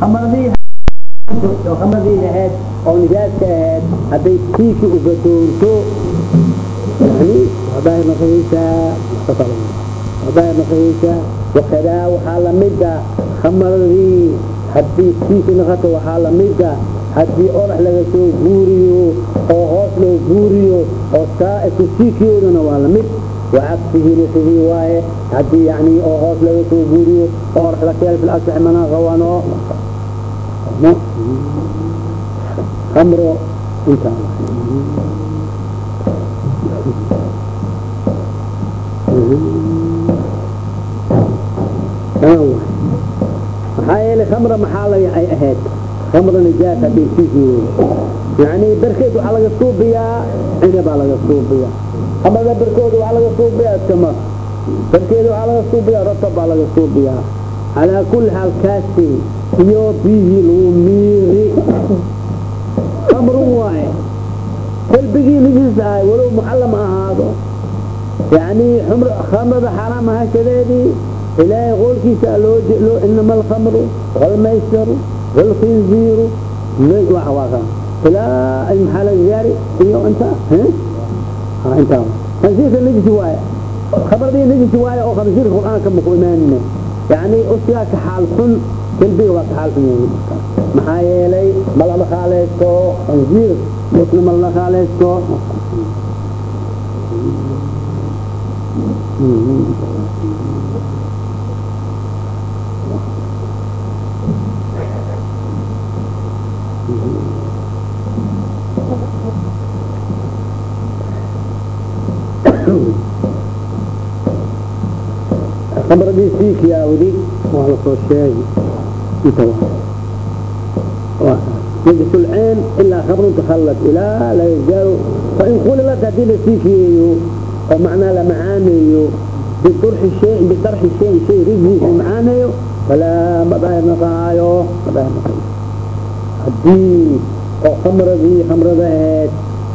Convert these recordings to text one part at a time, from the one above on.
hamadii oo hamadii ahayd oo nijaaska ahayd hadday kiisha ugadoonto daahir noqonaysaa wakadaa waxaa lamida hamadii haddii kiisha noqoto waxaa lamida haddii orax laga soo guuriyo oo hoos loo guuriyo oo saa isku siishiyoodana waa la mid wacagsihiina sidii waaye haddii yani oo hoos laga soo guuriyo oo orax la keel fi asax khamro intaa maxaa yeelay khamra maxaa la ay ahayd? Khamra nijaas haddii kiikiyood yani barkeed waxaa laga suubiyaa cinabaa laga suubiyaa amada barkooda waa laga suubiyaa iskama barkeeda waxaa laga suubiyaa ratab baa laga suubiyaa calaa kulli xaal kaasi iyo biyihii lagu miiri. Khamrun waaye qalbigii nijiis ahay walow muxallam ahaado. Yani khamrada xaaraam ahashadeedii ilaahay qoolkiisa loo inama alkhamru walmaysaru walkhinziiru ilaa maxaa laga gaari? Iyo inta inta. Khansiirka najis waaye. Khamradii najis waaye oo khansiirka qur'aanka maku imaanina yani usigaa ka xaal xun kelbiga waa ka xaal xun yahay maxaa yeelay ma la dhakaalaysto khansiir musna ma la dhakaalaysto khamradii siikiyaawdi waa la soo sheegi inta najis lceen ilaa khamrun takhallad ilaa laga gaaro fain khulilat haddii la siikiyeeyo oo macnaa la macaaneeyo bidarxi shayin shay rijliisa macaaneeyo falaa madaahir naqaayo madaahir naqaayo haddii oo khamradii khamrada ahayd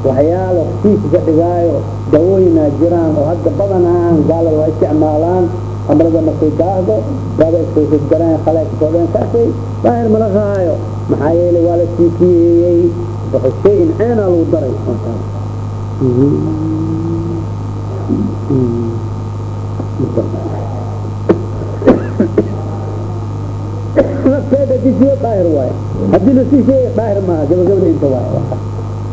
waxyaalo siikiga dhigaayo dawooyinaa jiraan oo hadda badanaan gaalada waa isticmaalaan amrada markay daahdo waaba iskaysadgaraan khalaaqsoodeen kaasay daahir mala qaayo maxaa yeelay waa la siikiyeeyey wuxuu shay-in ceenaa lagu daray. Nafteeda disiyo daahir waaye. Haddii la siisheeye daahir maaha gabagabada inta waaye.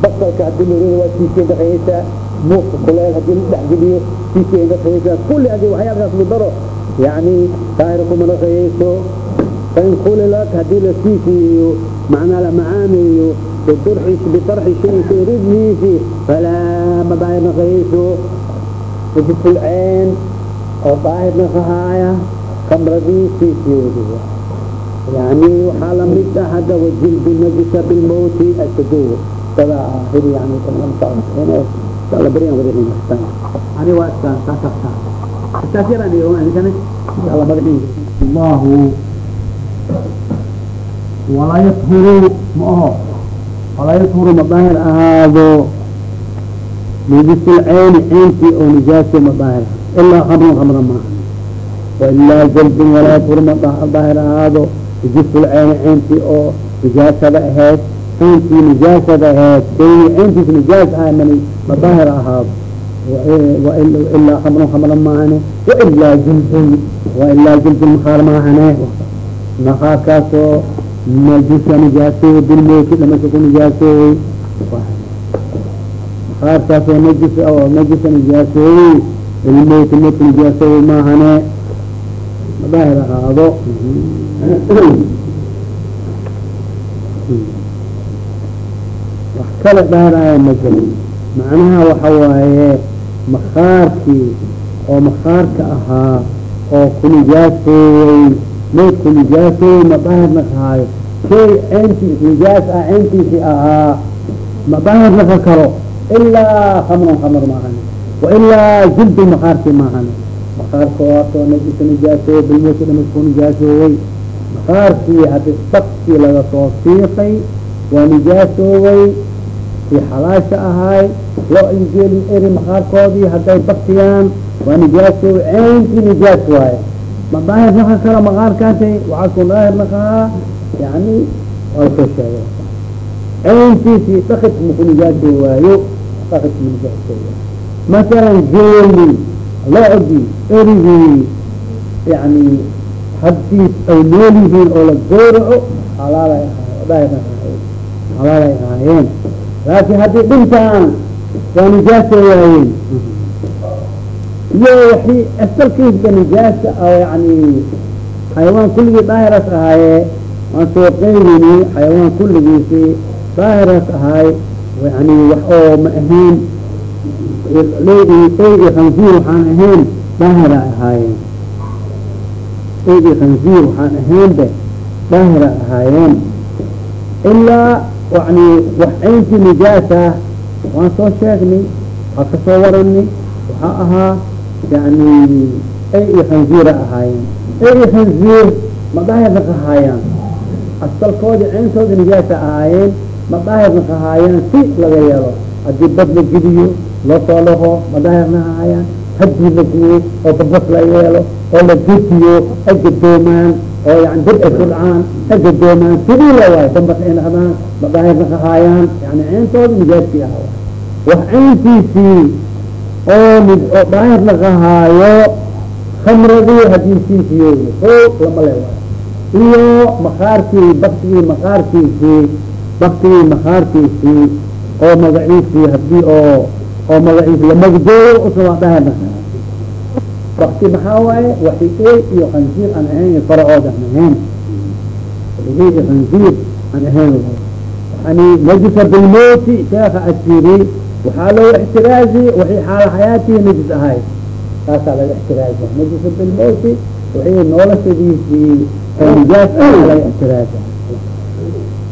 Basalka haddii lorada waa siisiyey dhaqayeysaa muuska kuleel haddii la dhexgeliyo kuli adi waxyaalkaas mudaro yani daahirku malaayayso fainkulilad haddii la siifiiyo macnaa la macaameeyo bidarxi shayin falaa ma daahir naqayayso ujifulceen oo daahir naqahaaya kamradii siifiyoodiga yani waxaa la mid ah hadda wajilbi najisa bilmawti asado dadaa yani aa beri ani waa iskaan saa kaftaa iskaas yaraan inikane alla badaxin allahu walaa yahuru ma oho walaa yahuru ma daahir ahaado nijisul ceynkii oo nijaasi ma daahir ahaa ilaa kamrun kamra maaha wailaa jaldin walaa yahuru ma. Daahir ahaado nijisul ceynkii oo nijaasada ahayd aankii nijaasada ahayd shaygi caynkiis nijaas aamani madaahir ahaado. Ilaa xabno xabla maahane wailaa jilbun wailaa jilbun maxaal maahane maxaa kaasoo majisa nijaaseeye bilmooki dhamasha ku nijaaseeyey maxaarkaasoo najis oo najisa nijaaseeyey bilmooki moodku maahane madaahir ahaado kala dhaaraayo ma macnaha waxa waaye makaarkii oo makaarka ahaa oo kunijaasoowey may kunijaasoowey mabaharna kahaayo kay entiis nijaas ah entiisi ahaa mabaharna ka karo. Ilaa khamron khamr maahan wailaa jildu makaarki maahan makaarka aasoo ah najisa nijaasoowey bilmuusi dhamas ku nijaasoowey makaarkii haddi sabkii laga soo siiqay waa nijaasoowey kii xalaasha ahaay loo injeelin eri makaarkoodii hadday baktiyaan waa nijaaso ceynkii nijaas waaye. Ma daahir naka karo makaarkaasay waxaa ku daahir nakahaa yani waa la soo sheegay. Cayntiisii dakid maku nijaasoo waayo dakid ma nijaasoo waayo. Masalan geeli lo-di erigii yani haddii ay nool yihiin oo la gowraco halaalay ahaay halaalay ahaayeen laakiin haddii dhintaan waa nijaasa waayeen iyo waxii asalkiisba nijaasa oo yani xayawaan kulligii daahiras ahaaye waan soo qeydini xayawaan kulligiisii daahiras ahaay yani wax oo ma ahayn. Eygi khansiir waxaan ahayn daahira ahaayeen eygi khansiir waxaan ahaynbe daahira ahaayeen. Ilaa yani wax cayntii nijaasa waan soo sheegnay waxaa ka soo warani waxaa ahaa yani ay iyo khanziira ahaayeen ay iyo khanziir ma daahirna kahaayaan asalkoodii cayntooda nijaasa ahaayeen ma daahirna kahaayaan si laga yeelo haddii bad la geliyo loo soo laho ma daahirna kahaayaan haddii la guyo oo babas la yeelo oo la gediyo ay gadoomaan oo yani dad ay ku dhacaan ay gadoomaan sidii la waayo dambas ay naqdaan ma daahirna kahaayaan yani cayntooda nijaaskii ah. Wax cayntiisii oo oo daahirna kahaayo khamradii haddii siisiyo o lama le waayo. Iyo makaarkii baktigii makaarkiisii baktigii makaarkiisii oo magaciisii haddii oo oo magaciisi lamagdooyo usawaa daahirna kahaa bakti maxaa waaye? Waxi ey iyo khansiir aan ahayn faracood aan ahayn. Iyo khansiir aan ahayn. Yani najisa bilmoti sheeka asiri waxaa loo ixtiraazi waxay xaala xayaatihi najis ahay taasaa laga ixtiraaza najisa bilmoti waxay noolashadiisii oo nijaas ah laga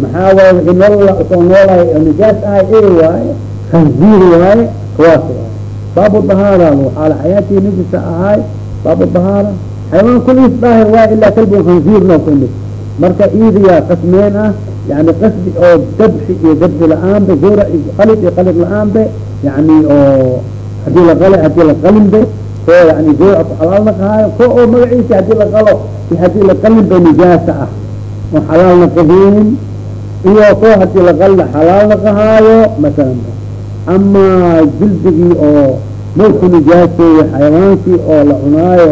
maxaa waaye? Wixii nool soo noolahay oo nijaas ahay e waaye khanziir waaye kawaas waaye baabu dahaara xaala xayaatihi najisa ahay baabu dahaara xayawaan kuliis daahir waaye ilaa kalbun khanziir noo kumid marka iidiyaa qasmeen ah yani qasdi oo dabxi iyo dabxi la'aanbe gora qalid iyo qalid la'aanbe yani oo haddii la qal haddii la qalinbe oo yani goora ku xalaalna kahaayo ko oo magaciisa haddii la qalo iyo haddii la qalinbe nijaasa ah. Oo xalaalna kaheenin iyo ko haddii la qalna xalaalna kahaayo masalan ama jildigii oo maydku nijaaseeye xayawaankii oo la cunaayo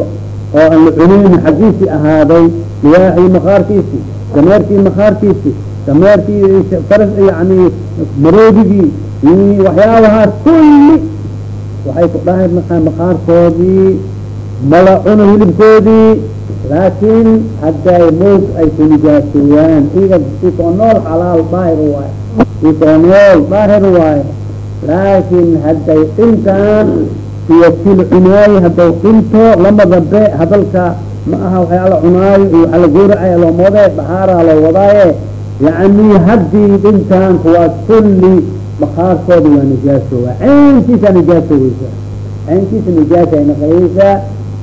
oo aan la cuneyni xaggiisii ahaaday libaaxii makaarkiisii dameerkii makaarkiisii dameerkii faras yani maroodigii waxyaabahaas kulli waxay ku dhahay maa makaarkoodii mala cuno hilibkoodii laakiin hadday moog ay ku nijaaseeyaan iga ikoo nool xalaal daahir waayo ikoo nool daahir waayo laakiin hadday dhintaan iyo kil cunaayo hadday dhinto lama dambe hadalka ma aha waxyaala cunaayo iyo waaa la gooracaya loo moode bahaara loo wadaaye. Yani haddii dhintaan kuwaas kulli makaarkooda waa nijaasowa cayntiisa nijaasoweysa cayntiisa nijaasa ay naqayeysaa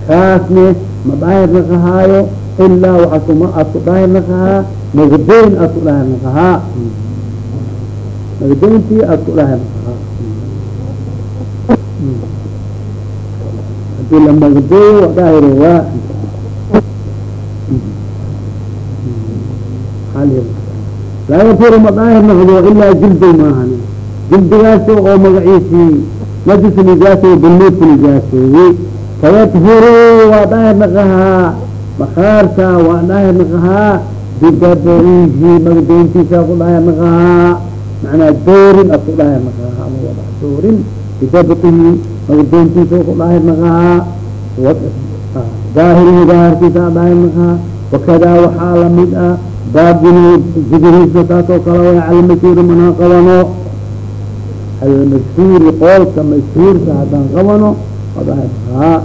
kaasne ma daahirna kahaayo ilaa waasuma aad ku daahirna kahaa magdayn aad ku daahirna kahaa magdayntii aad ku daahirna kahaa haddii la magdeeyo daahiro waa laa yafuru ma daahir noqdo ilaa jildow maahan jildigaaso oo magaciisii najis nijaasoy bilmoodku nijaasoeyey fayadhuru waa daahir naqahaa makaarka waa daahir naqahaa bidabcihi magdayntiisa ku daahir naqahaa macnaa doorin ad ku daahir naqahaa doorin bidabcihi magdayntiisa ku daahir naqahaa daahirihi daahirkiisa daahir naqahaa wakadaa waxaa la mid ah baabin jigriisa taasoo kale way calmashhuuri manaa qabano almashhuuri qoolka mashhuurka haddaan qabano adahaa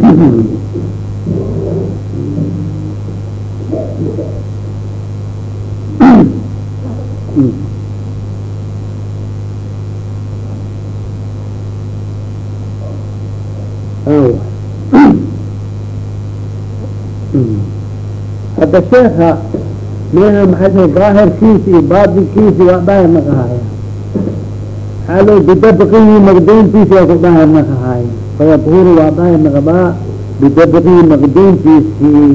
hadda sheeka meha maxay daahirkiisi iyo baatinkiisi waa daahir naqahaaya maxaa loo bidabqihi maqdayntiisi waa ku daahir naqahaaya fayadhuru waa daahir naqdaa bidabqihi maqdayntiisii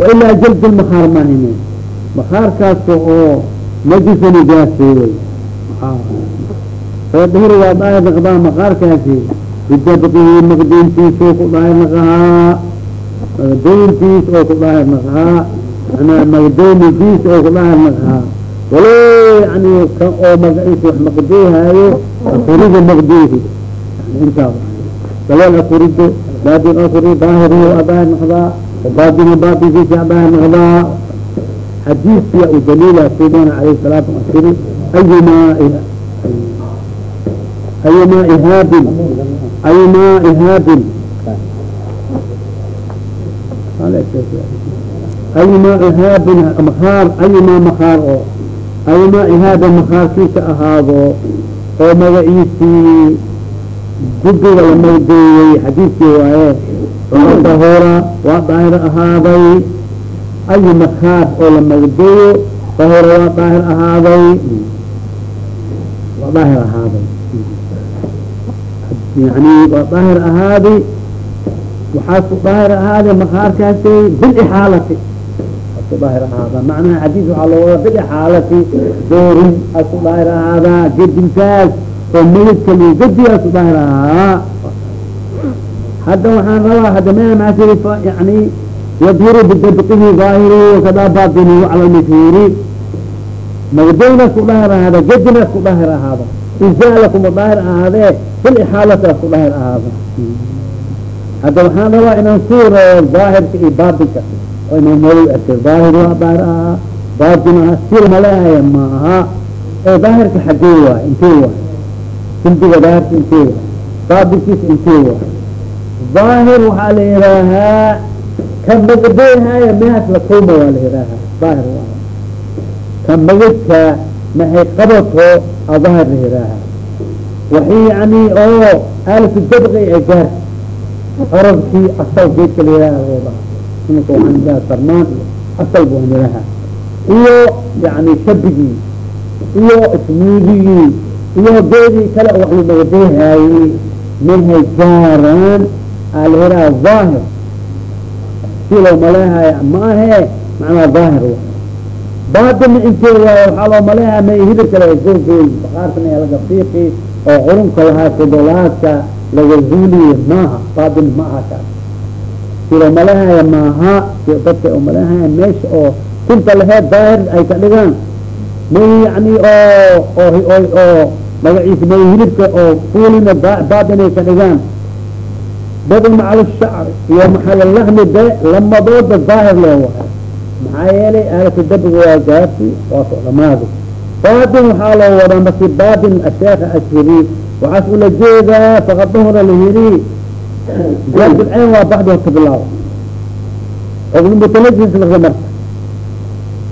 wailaa jald lmakaar mahine makaarkaas oo najisa nijaaseeyey fadahir waa daahir naqdaa makaarkaasi bidabqihi maqdintiisoo ku daahir naqahaa maqdoyntiis oo ku daahir naqahaa manaa maqdoomidiis oo ku daahir naqahaa walo yani oo magaciisa wax maqdoohaayo akurido maqdoohi intaa daleel akurido baadin akuri daahiriyo a daahir naqdaa baadina baadinkiisa a daahir naqdaa xadiiskiya u daliila sidana alayh salaatu asiri ayumaa ayumaa ihaabin ayumaa ihaabin ayumaa ihaabin makaar ayumaa makaar oo ayumaa ihaabin makaarkiisa ahaado oo magaciisii guddiga la magdeeyey xadiiskii waaye dahora waa daahir ahaaday ayu makaar oo la magdeeyo dahora waa daahir ahaaday waa daahir ahaaday yani waa daahir ahaaday waxaa ku daahir ahaaday makaarkaasi bilixaalati daahir ahaada. Macnaha xadiis waxaa loo wadaa bilixaalati doorin aa ku daahir ahaadaa gedinkaas oo meydka li gedi aa ku daahir ahaa hadda waxaan rabaa hadda meel maasiri yani yadhiru bidabqihi daahiri wakadaa batini cala lmashhuuri magdaynaas ku daahir ahaada gedinaas ku daahir ahaada izaala kuma ahaadee bilixaalataas ku daahir ahaada. Hadda waxaan rabaa inaan suurayo daahirka iyo baatinka daahir waa baatin aha sil maleahaya ma aha ee daahirka xagee waay intee waay silbiga daahirka intee waay baatinkiisa intee waay daahir waxaa la yihaahaa ka magdeyhaya mehaas la kulma waa la yihaahaa daahir waa ka magadka maxay qabato a daahir la yihaahaa waxii yani oo aalatu dabqi ee gaar arabkii asal geedka la yihaaha waxaan ihaha sarmaan asal baan yidhaha iyo yani shabigii iyo ismuudigii iyo geedii kale wax la magdeehaayey mehay gaaraan aa la yidhaha daahir si loo maleehaya ma ahe daahir wa baatina intee waxaa loo maleehaya may hibir kale googooy baqaarkan ee laga fiiqi oo qurunka lahaa fudulaadka laga zuuliye maaha baatin ma kaas si loo maleehaya maaha si dadka oo maleehaya meesha oo tinta laheed daahir ay ka dhigaan. May yani oo oo magaciisa may hilibka oo fuulina baatin ay ka dhigaan. Badl macal shacri iyo maxalalahmi de lamadooda daahir loo wahay maxaa yeelay aalata dabiga waa gaasi waa soo dhamaadi baatin waxaa loo wadaa marki baatin asheekha ashiri waxaas ula jeedaa faqad dahura lahiri jaabdulcayn waa baxdi horta bilaaw ogmutalajis laga marka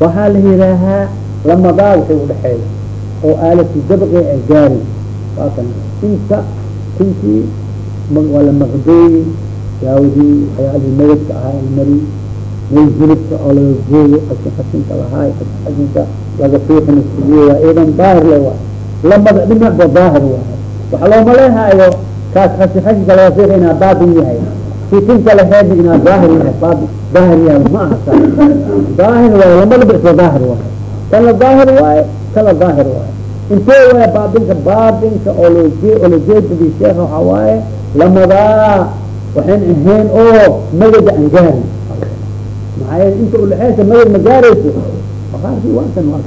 waxaa la yidhaahaa lamadaa waxay udhexeeya oo aalati dabqi ay gaari. Waa kan inta tintii waa la maqdeeyey daawdii waxyaalihii magadka ahaa in mari may hilibka oo laga gooyo asin xasinka lahaay xasinka laga fiiqin iskugiyo waa idan daahir le waay lamada dhinacba daahir waay waxaa looma leehaayo kaas xasin xasinka laga fiiqa inaa baatin yahay? Si tinka laheedna inaa daahir yahay baatin daahir yahay ma aha kaas daahir waayo lamadaba isla daahir waayo kana daahir waaye kana daahir waaye. Intee waaya baatinka baatinka oo sheekha waxaa waaye lamadaa waxayn ahayn oo magada aan gaarin maxaa yeele inta udhexeysa magad ma gaarayso? Maqaarkii waa kan waa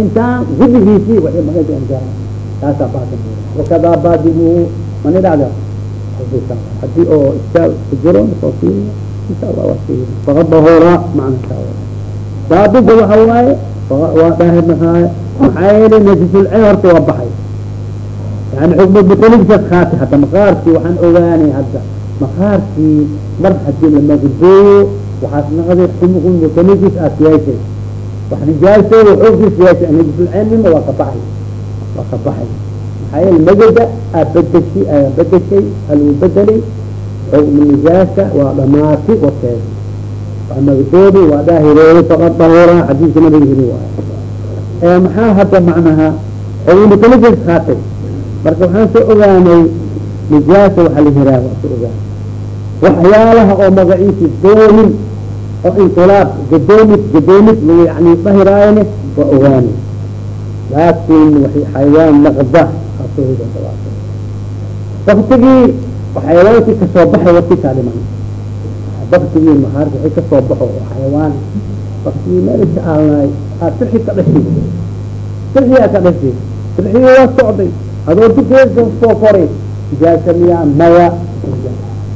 intaan gudigiisii waxay magada aan gaarin taasaa baatin wakadaa baatinuhu mani dhacda haddii oo istaal ku jiro soo fiiriya insha allah waa fiiriya faqad dahora macna kaa baatinka waxa waaye waa daahir nahaay maxaa yeele najisulceen horta waa baxay yani xukma mutalibsas kaati hadda maqaarkii waxaan ogaanay hadda maqaarkii mar haddii la magdeeyo waxaas naqday xumku mutalibis aad yeeshay wax nijaasooda xoogkiis yeeshay najisulceennima waa ka baxay waa ka baxay. Maxaa yeele magada aa bedeshi aa bedeshay aluu bedelay xukma nijaasa waa dhamaati wakeeda waa magdoobi waa daahirooday faqad dahura xadiiska nabiga waayo maxaa hadda macnaha? Xukma mutalibis kaatay marka waxaan soo ogaanay nijaasa waxaa la yihaaha soo ogaanay. Waxyaalaha oo magaciisi doomin oo inqilaab gadoomid gadoomid lagu yani waa ogaani laakin wa xayawaan naqda waktigii xayawaankii ka soo baxay watikaa dhiman baktigii mahaarka wixii ka soo baxo xayawaan. Baktigii meel iska aalnaay aa sirxi ka dhashay sirxiyaa ka dhashay sirxigii waa socday. Adoo dukeesa soo koray ijaasa miyaa maya.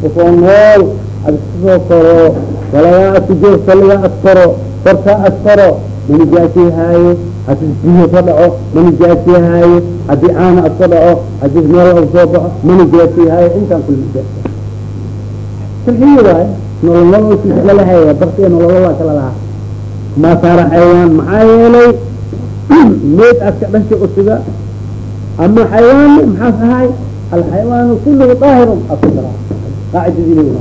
Usoo nool ad iskasoo koro. Walagaa askujo saligaa askoro korkaa askoro manijaasii haayo haddii biyo ka dhaco manijaasii haayo haddii caana aska dhaco haddii meel soo baxo manijaasii haayo intaan nijaas sirxiyi waay nolol nololkiisa lalahaya baktiga nololala kala lahaa maa saara xayawaan maxaa yeelay meed aska dhasha usiga ama xayawaanni maxaas ahay alxayawaanu kulluhu daahirun asra qaacidadii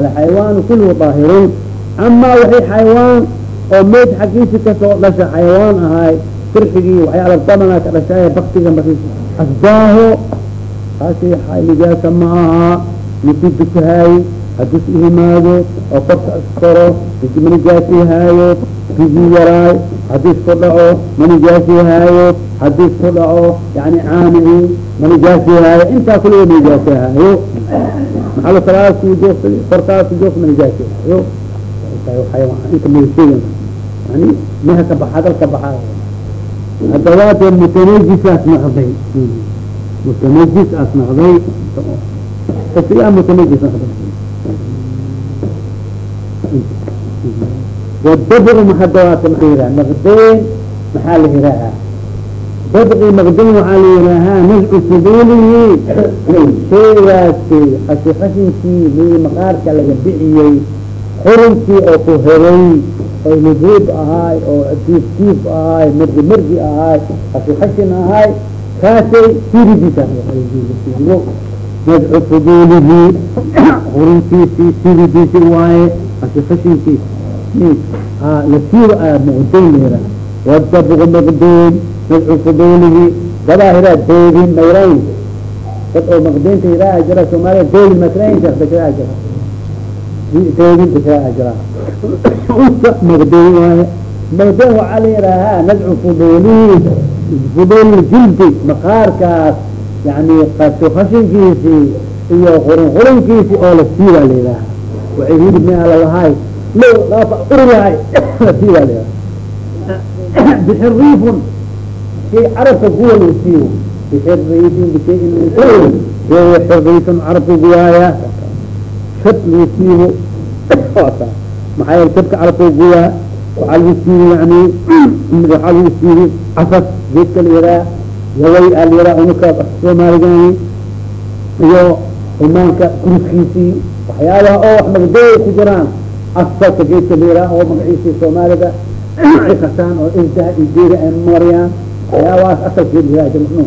alxayawaanu kulluhu daahirun amaa waxay xayawaan oo meyd xaggiisi ka soo dhasha xayawaan ahay sirxigii waxyaala damana ka dhashaay baktiga marki asbaaho taasi nijaasa ma aha. Ninkii dukahaay hadis ihimaado oo korka iskoro manijaasi haayo bigii yaraay hadis ku dhaco manijaasi haayo hadis ku dhaco yani caamihii manijaasi haayo intaa kuliga manijaasi haayo. Maxalo salaas joogta korkaas joogta manijaasi haayo. Inta magasheegan yani meha ka baxa hadal ka baxa. Hadawaade mutanajis noqday. Mutanajis aas noqday. Isigaa mutanajis noqday. Wdabr mahadawaata maa yihaha maqdeen maxaa la yihaahaa dabqi maqdeen waxaa la yihaahaa nazcu fuduulihi shaygaasi qashi qashinkii mii maqaarka laga bixiyey xurunkii oo ku heray oo libuub ahaay oo tiif tiif ahaay mergi mergi ahaay qashi qashin ahaay kaasay siridiisa nazcu fuduulihi xurunkiisii siridiisi waaye qashi qashinkiis lasiiba a maqdeen layra wadabqu maqdeen nazcu fuduulihi gabaahira doodin mayrayn dad oo maqdeenta hiraaha jira soomaaliya doodin makrayn bashiraa jira doodin bashiraa jira maqdeen waaye maqdeen waxaa la yihaahaa nazcu fuduulihi fuduuli jildi maqaarkaas yani qaso khashinkiisii iyo qurun qurunkiisi oo la siiba la yihaaha waxay hilib mea lalahay lo urilahay lasiiba la bixiriifun shay carabka kuwa lagu siiyo bixiriifin bishayin xiriifun carabka guwaaya lagu siibo maxaa shabka carabka guwaa waxaa lagu siibi yani waxaa lagu siibi casas geedka la yaraa yaway aa la yaraa unaka soomaaligani iyo imaanka kuruskiisii waxyaabaha oo wax magdooya ku jiraan asalka geedka la yaraa oo magaciisii soomaalida ay oo irdaha iyo geeda ay mariyaan. Waxyaabahaas asalkeed la yaraa mxnu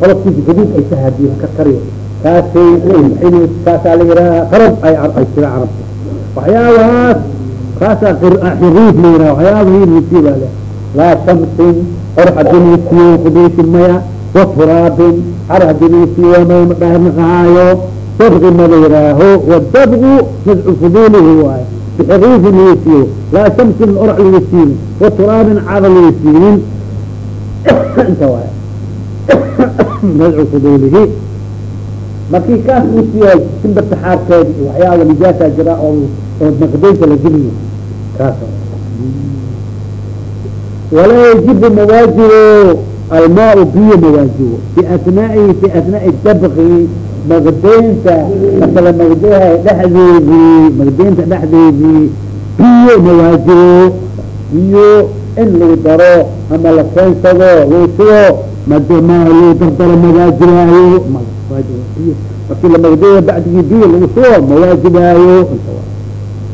qolobkiisa gaduud ay sahadiyo karkariyo kaasay kaasaa la yihaaha qarab ay ay jira carabta waxyaabahaas kaasaa xiriif la yiraha waxyaabahii lasiiba le laa shamsin or haddii kudaysi maya wa turaabin lasiiyo maya madhaahirnaqahaayo dabqi mala yiraaho wadabqu nazcu fuduulihi waaye. Bxiriifin lasiiyo laa shamsin orac laga siinin wa turaabin cara laga siinin inta waay nazcu fuduulihi markii kaas uu siiya simbirta xaarkeed waxyaaba nijaasa jira oo oo maqdaynta la geliyo kaas walaa yajibu mawaajibo almaau biyo mawaajibo fi asnaai fi asnaai dabqi maqdaynta masala maqdaha dhexdeedii maqdaynta dhexdeedii biyo mawaajibo biyo in lagu daro ama la keensado lagu sugo madamaha lagu dardaro mawaajibaayo markii la magdeeya bacdigii biyo lagu sugo mawaajibaayo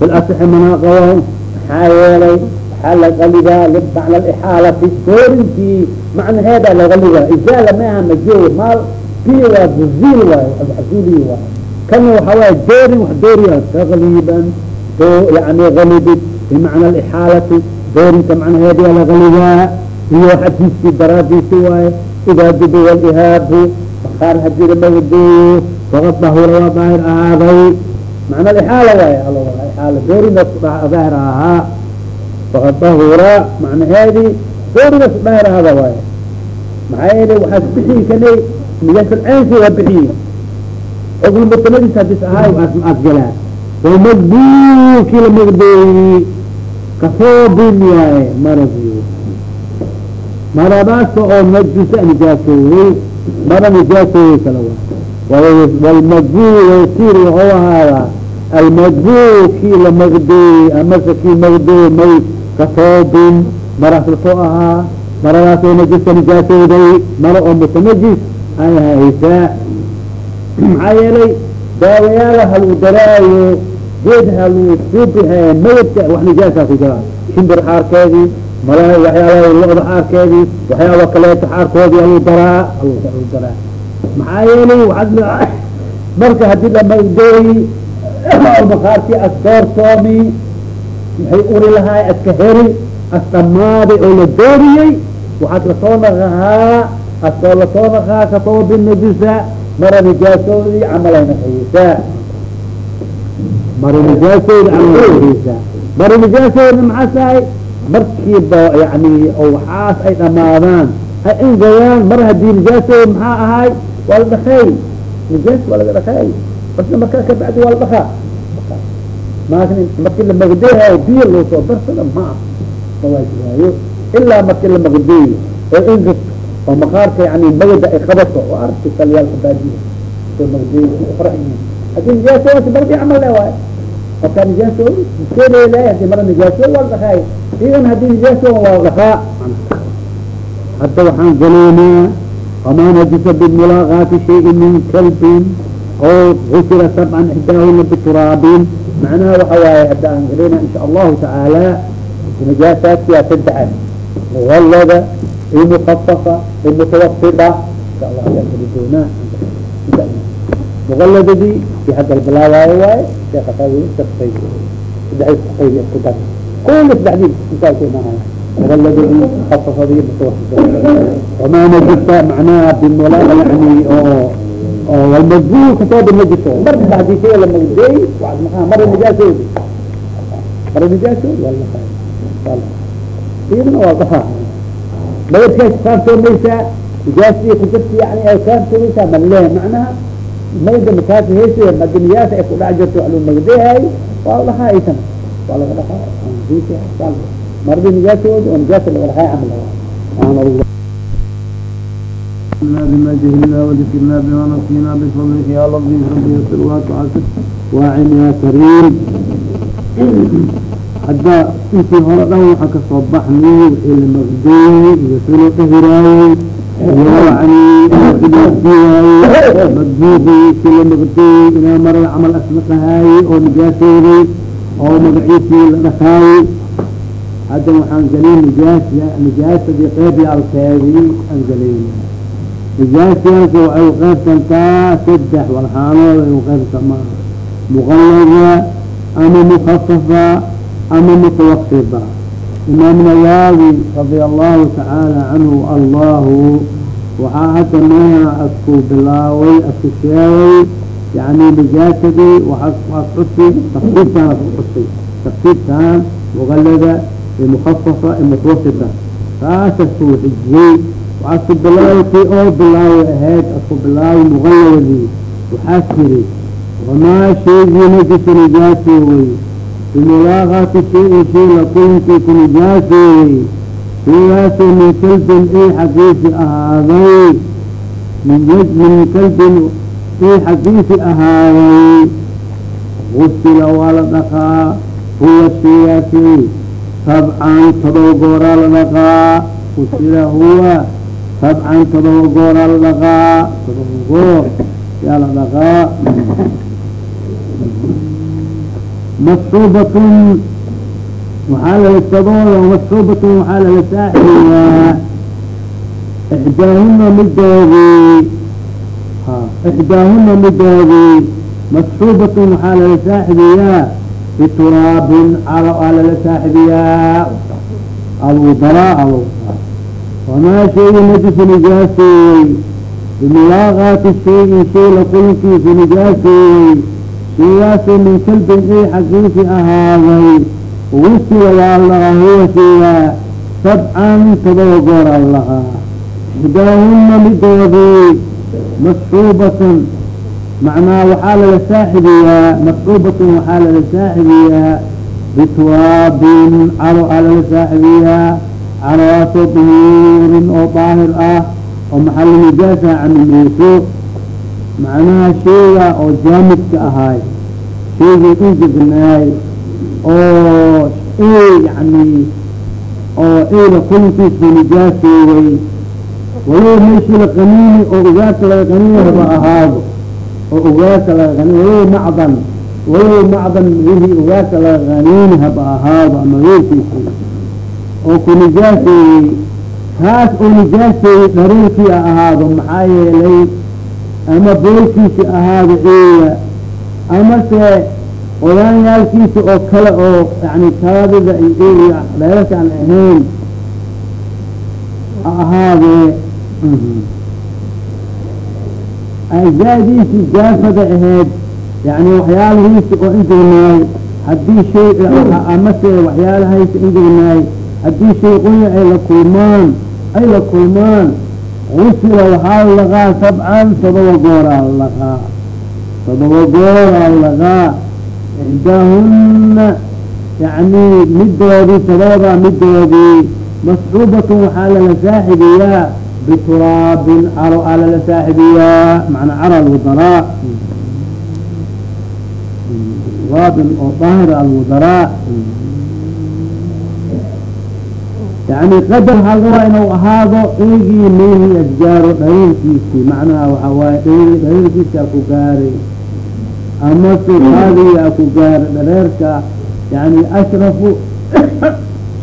bilaصxi manaaqawa maxaa yeelay waxaa la qalibaa macna ixaalati doorintii macnaheeda lagaliba izaala maaha majooy maal. Biyo waa buziil waayo abxasuuliyi waayo. Kana waxa waaya doorin wax dooriya taqliiban. Yani galibid bimacna alixaalati doorinta macnaheeda lagalibaa iyo xadiiskii daraadiisi waaye idaa dubiga alihaabu maqaar haddii la magdeeyo waqad dahura waa daahir ahaaday macna ixaala waay ixaala dooridaas ku daahir ahaa. Fakad dahura macnaheedi dooridaas ku daahir ahada waay maxaa yeele waxaas bixii kale nijaasal-aansi waa bixiyi cudulmutanadis hadis ahaay as galaa. Wamadbuukii la magdeeyi kasoobin waaye maradi maradaasa oo najusa nijaasooyey mara nijaasooyey kala waa walmadbuu waysiir wuxuu ahaadaa almadbuu kii la magdeeyey amase kii magdeeyey may kasoobin maraas la soo ahaa maradaas oo najusa nijaasooday mara oo mutanajis ay haysaa maxaa yeelay daawayaala halu daraayo geed halu suubihe mayadka wax nijaasaa ku jiraa shimbir xaarkeedii mala waxyaala lo-da xaarkeedii waxyaaba kaleeto xaarkoodii halu daraa. Halu daraa maxaa yeelay waaad marka haddii lamagdeeyi makaarkii asdoortoomi waxay uri lahaay aska heri as dhammaaday oo la dooriyey. Waxaad la soo naqahaa asoo la soo naqahaa ka soo binajusa mara nijaasoodii camalayna haysaa mara nijaasoodi camal haysaa mara nijaasoodna maxaa tahay markiiba yani oo waxaas ay dhamaadaan ay ingayaan mar haddii nijaasoodi maxaa ahaay waa la dhakay nijaas waa laga dhakay basna markaa kabacdi waa la dhakaa maakin markii la magdeehayo biyo loo soo ma ah mawaajibayo ilaa markii la magdeeyo oo ingirto oo maqaarka yani magada ay qabato oo arti salyaalka baadiya soo magdeeyo faraxyiin haddii nijaasoodi mardi camal le waayo marka nijaasoodi iskeleelay haddii mara nijaasoodi waa la dhakaay idan haddii nijaasoodi waa la dhakaa hadda waxaan galaynaa wamaa najisa bimulaaqaati shayin min kalbin oo gusira sabcan ixdaahuna bituraabin. Macnaha waxa waaye hadda aan galayna insha allahu tacaala najaasaadkiyaa saddexa muwallada iyo mukafafa insha allah ayaa geli doonaa muwaladadii i hadda la bilaawaayo waaye wamaa najisa macnaha bimulaqa yani oo oo walmadbuur ka soo dhima jirto marba haddii shay lamagdeey maa mara nijaasoodi mara nijaasoodi waa iyadana waa dhahaa maydkaas kaartoomaysaa nijaastii kujirta yani ay kaartoomaysaa male macnaha mayda makaasa heesa madi nijaasa ay kudhac jirto wax loo magdeehay waa la dhahaa aysan waa laga dhahaa maradi nijaasoodi oo nijaasa laga dhahaa camal بما جهلنا وذكرنا بما نسينا بفضلك يا لطيف رب يسر وتعسر واعن يا كريم hadda intii hore dhan waxaa kasoo baxnay wixii la magdeeyey iyo si loo dhahiraayey iyo yani idiwaayey madbuuqii si la magdeeyey inaa marada camal asnaqahaayey oo nijaasooday oo magaciisii la dhakaayey hadda waxaan gelin nijaas nijaasadii qeyb yaalkeedii aan gelin nijaasiyaalka waxay uqeybsantaa saddex walxaanood ay uqeybsanta maaha ama mukafafa ama mutawasiba imaam nawawi radia allahu tacaala canhu allahu waxaa hadda meeha asku bilaaway asku sheegay yani nijaasadii waas xusi tafsiirtaan asku xusay tafsiirtaan muqallada iyo mukafafa iyo mutawasita. Taas asku xijiyey waxaa isku bilaaway kii oo bilaaway ahayd asku bilaaway muqalladii. Waxaa tiri wamaa shaygii najisa nijaasoowey bimulaaqaati shayin shay min kalbin ay xaggiisi ahaaday min kalbin ay xaggiisi ahaaday gusila waa la dhaqaa huwa shaygaasi sabcan todoba gooraa la dhaqaa gusila huwa sabcan todoba gooraa la dhaqaa todoba goor yaa la dhaqaa masruubatun waxaa lala sabooda masruubatun waxaa lala saaxiyaa ixdaahuna midoodii ixdaahuna midoodii masruubatun waxaa lala saaxibiyaa bituraabin calo aa lala saaxibiyaa alwudaraa al wamaa shayi najisi nijaaseeyey bimulaaqaati shayin shay la kulankiisa nijaaseeyey shaygaasoo min kalbin ay xaqiisi ahaaday wusila waa lahaa huwa shaygaa sabcan todoba goora lahaa. Ixdaahuna midoodii masxuubatan macnaa waxaa lala saaxibiyaa masxuubatan waxaa lala saaxibiyaa bituraabin caro aa lala saaxibiyaa caroaasoo duhuurin oo daahir ah oo maxalli nijaasa camimeyso macnaha sheyga oo jaamidka ahaay sheygii ingegnaay oo yani oo eyla kulinkiisba nijaasooway walow meeshii la qaniini oo ugaarta laga qaniini haba ahaado oo ugaarta laga qaniini walow macdan walow macdan wixii ugaarta laga qaniini haba ahaado ama weelkiisi oo ku nijaaseeyey kaas oo nijaaseeyey dhareerkii a ahaado maxaa yeelay ama boolkiisi ahaado eeya amase odaanyaalkiisa oo kale oo yani kaadida iyo dheerarka aan ahayn ahaadee ajzaadiisi jaafada ahayd yani waxyaalahiisi oo ingegnaay haddii shay amase waxyaalahaysi ingegnaay haddii shay qoya ay la kulmaan ay la kulmaan gusila waxaa laqaa sabcan todoba gooraa laqaa todoba gooraa laqaa ixdaahuna yani midoodii todobadaa midoodii masxuubatun waxaa lala saaxibiyaa bituraabin caro aa lala saaxibiyaa macnaa cara alwadaraa turaabin oo daahir alwadaraa yani qadar rabaa inuu ahaado eegii meehii asgaaro dhareerkiisii macnaha waxa waaye dhareerkiisi a ku gaaray amase qaadiga a ku gaaray dhareerka yani ashrafu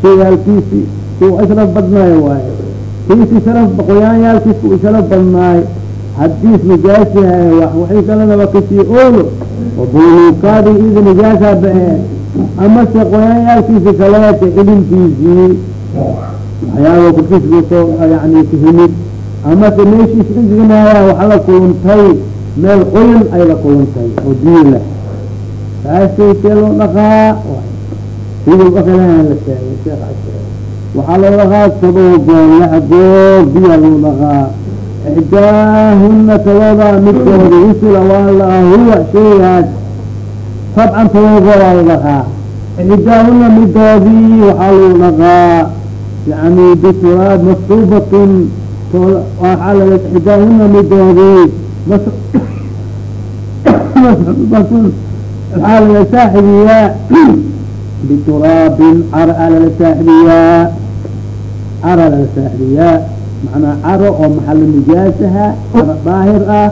shayaalkiisi kuu ashraf badnaayo waaye kiisi sharaf qoyaanyaalkiis ku sharaf badnaay hadiis nijaasihay waxay kaladaba ka sii oolo wabulukaadi ida nijaasaa baheen amase qoyaanyaalkiisi kaleete ilinkiisii waxyaaba korkiisbusoo yani kahimid amase meeshiis inginaaya waxa la kuluntay meel qoyan ay la kuluntay oo biyo leh. Kaasay see loo dhaqaa siduu dhaqalaha la sheegay sheekh waxaa loo dhaqaa lix goor biya loo dhaqaa. Ixdaahuna todoba midkooda usila waa la huwa shaygaas sabcan todoba gooraa la dhaqaa ixdaahuna midoodii waxaa loo dhaqaa yani bituraab masruubatun waxaa lala ixdaahuna midoodii masruubatun waxaa lala saaxibiyaa bituraabin lala saaxibiyaa lala saaxibiyaa macnaa caro oo maxallo nijaasaha caro daahir ah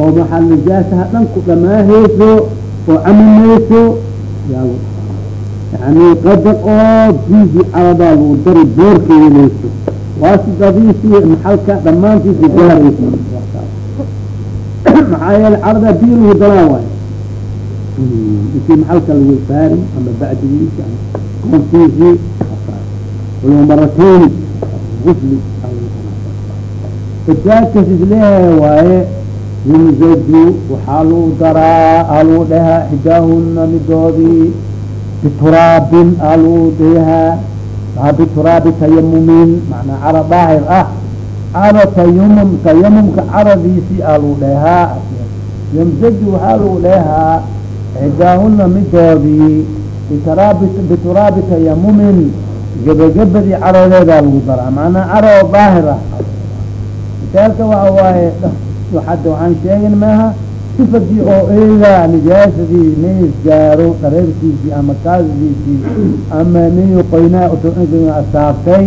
oo maxal nijaasaha dhan ku dhamaahayso oo camimayso yaa yani qadar oo biigi caradaa lagu dari boorka yeeleyso waa sidadiisii maxalka dhamaantiisi gaarayso maxaa yeele carada biyo lagu daraa waayo. Intii maxalka lagu saari ama bacdigiisi ama maratayni gusli fajaadkas is leeyahay waaye yumzaju waxaa lagu daraa alagu dhehaa xidaahuna midoodii bituraabin alagu dhehaa bituraabi tayamumin macnaa cara daahir ah caro tayamum tayamumka caradiisii alagu dhehaa yumzaju waxaa lagu dhehaa xidaahuna midoodii bituraabi tayamumin gebagabadii carodeedaa lagu daraa macnaa caro daahir ah misaalka waxa waaye hadda waxaan sheegin maaha sifadii oo eega nijaasadii meys gaaro dhareerkiisii ama kaadidiisii ama miyu qoynaa asaabtay